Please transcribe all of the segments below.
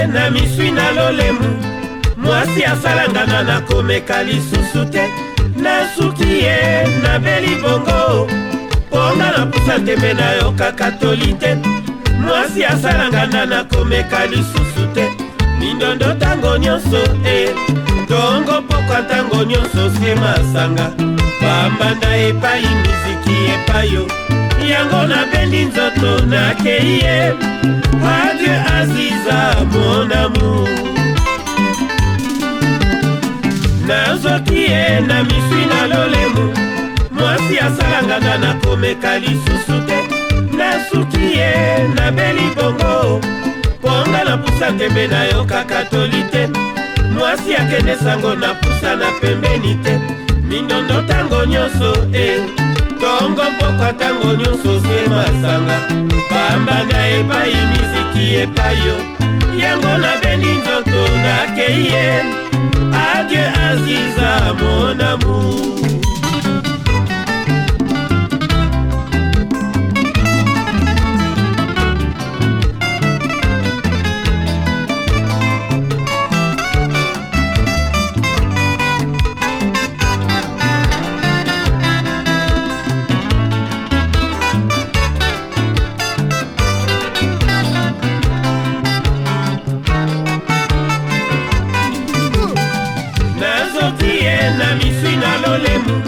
te na miswi na lolemu mwasi asalanganga na komeka lisusu te nasuki ye nabeli bongo mponga na pusa tembe na yo kaka toli te mwasi asalanganga na komeka lisusu te mindondo ntango nyonso e eh. ntongo pokwa ntango nyonso se masanga bambanda epai miziki epai yo yango nabendi nzoto nakei ye adieu aziza mon amour nazoki ye na miswi na lolemo mwasi asalanganga nakomeka lisusu te nasuki ye nabeli bongo mponga na pusa ngembe nayokaka toli te mwasi akende sango na pusa na pembeni te mindondo ntango nyonso e eh. ntongo mpoka ntango nyonso se masanga bambana epai miziki epai yo yango nabendi nzoto nakei ye lolemo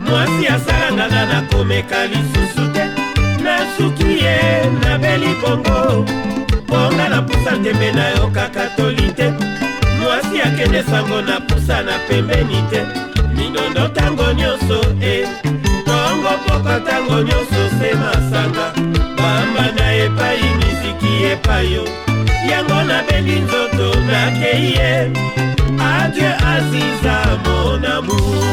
mwasi asalangaka na komeka lisusu te nasuki ye nabeli bongo bonga na pusa ntembe na yo kaka toli te mwasi akende sango na pusa na pembeni te minondo ntango nyonso e tongo poko ntango nyonso se masanga bamba na epai miziki epai yo yango nabendi nzoto yake ye adieu aziza mon amour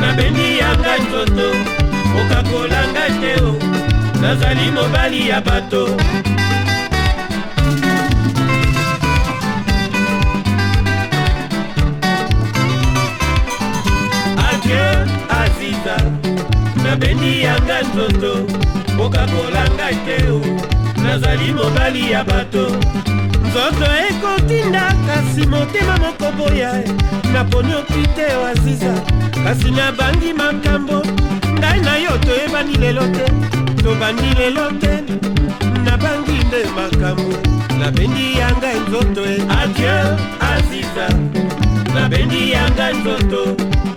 nabendi yanga nzoto okakola ngai te o nazali mobali ya bato adieu aziza nabendi yanga nzoto mboka kolanga te o nazali mobali ya bato nzoto ekotinda kasi motema moko boya naponi opite o aziza kasi nabangi makambo ngai na yo toyebani lelo te tobandi lelo te nabangi nde makambo nabendi yanga nzoto e adieu aziza nabendi yanga nzoto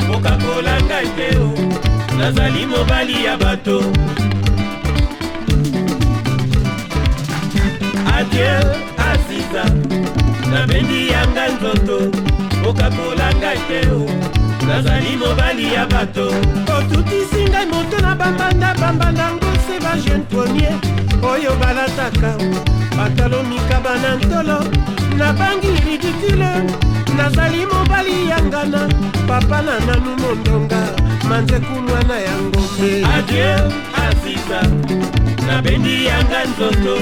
pokakola ngai te o nazali mobali ya bato adieu aziza nabendi yanga nzoto okakola ngai te o nazali mobali ya bato otuti jeune premier oyo balataka batalo mikaba na ntolo nabangi ridicule nazali mobali yangana papa na nanu mondonga manzeku mwana ya ngombe adie asisa nabendi yanga nzoto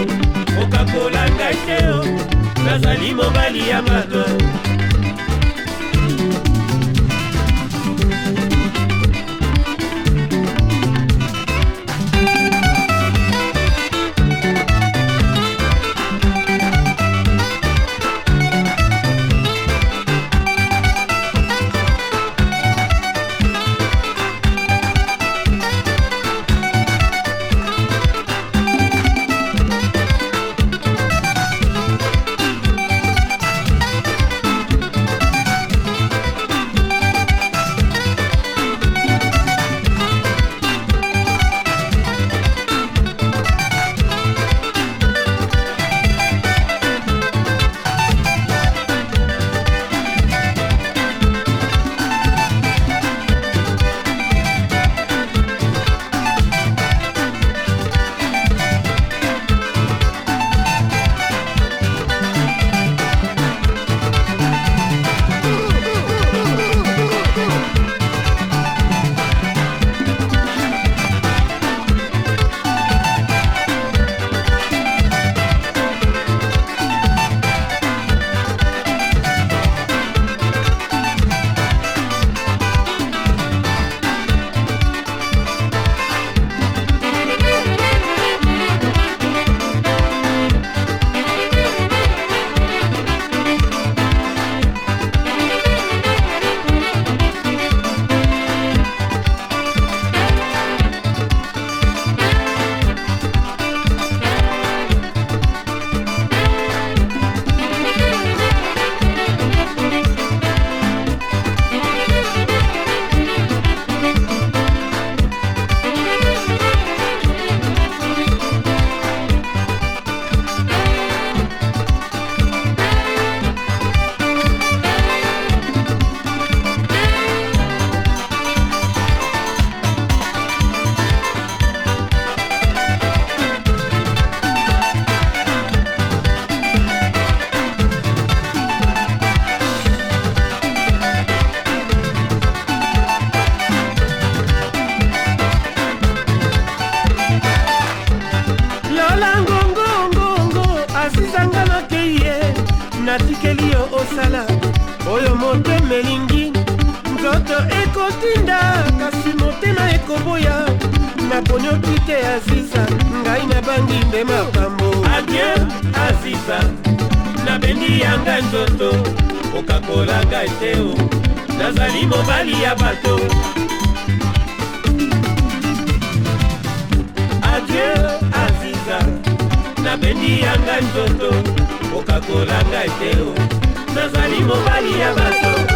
okakolanga teo nazali mobali ya bato natikeli yo osala oyo motema elingi nzoto ekotinda kasi motema ekoboya nakonioki te aziza ngai nabangi nde makambo adie aziza nabendi yanga nzoto okakolaka te o nazali mobali ya bato adie aziza nabendi yanga nzoto okakola ngai te o nazali mobali ya bato